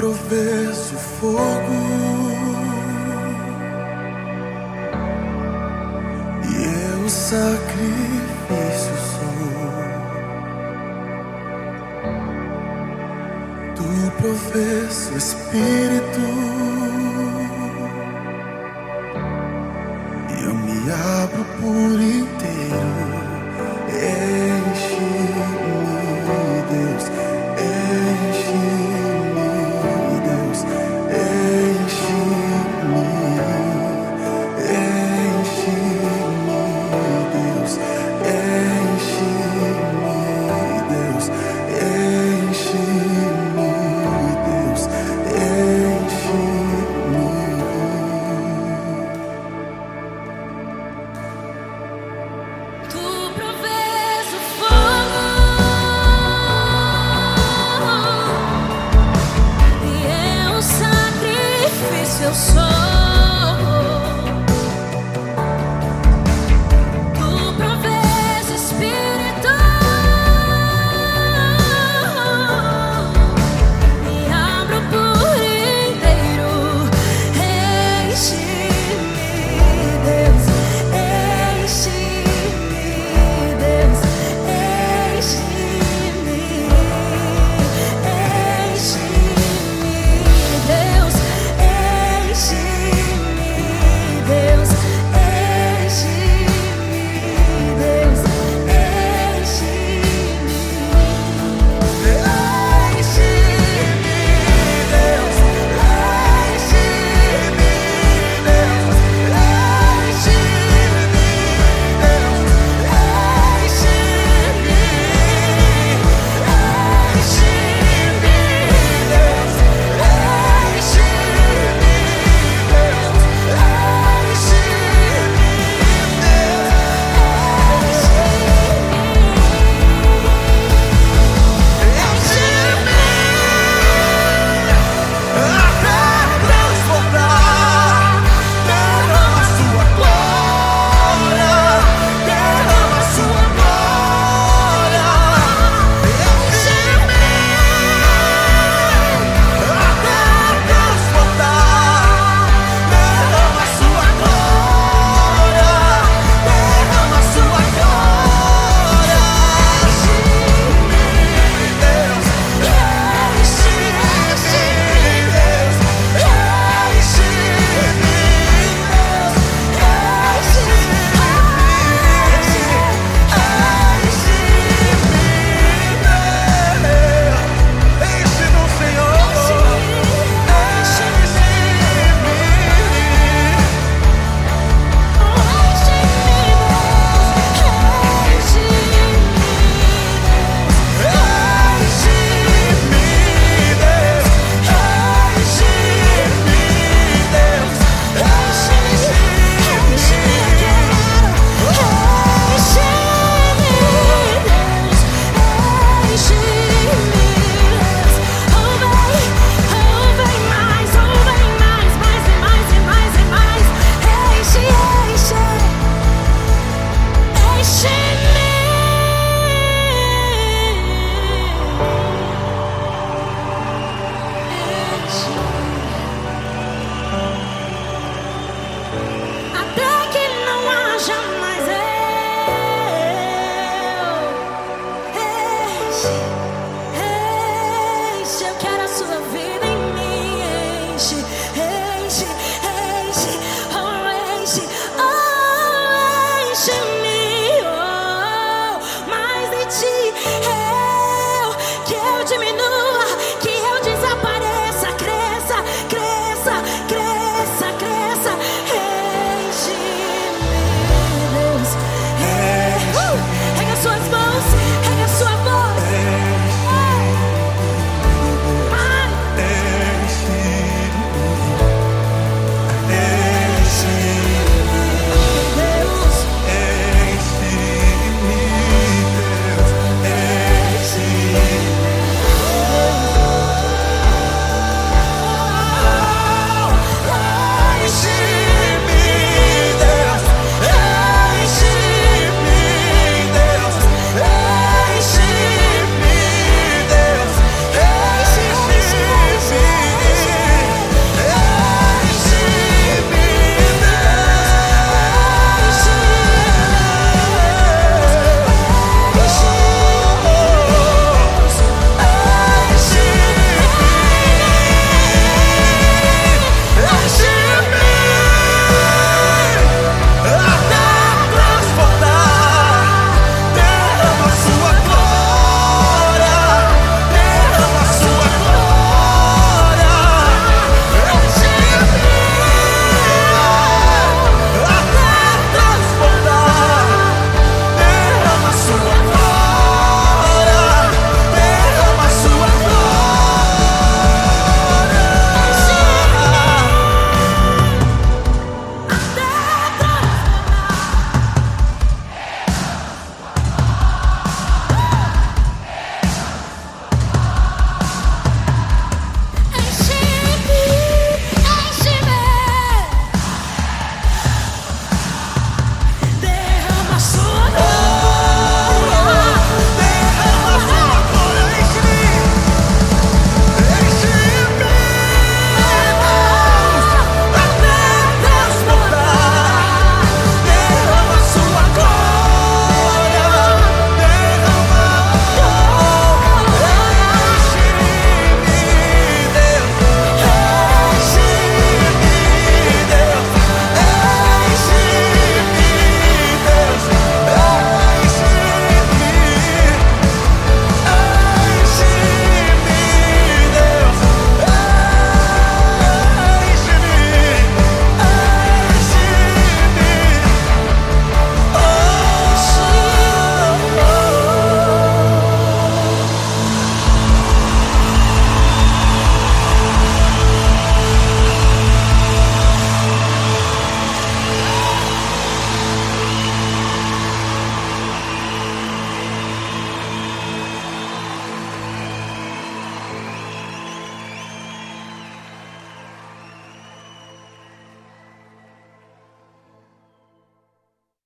Aproveço fogo e eu sacrifício sou. Tu professo espírito e eu me abro por inteiro.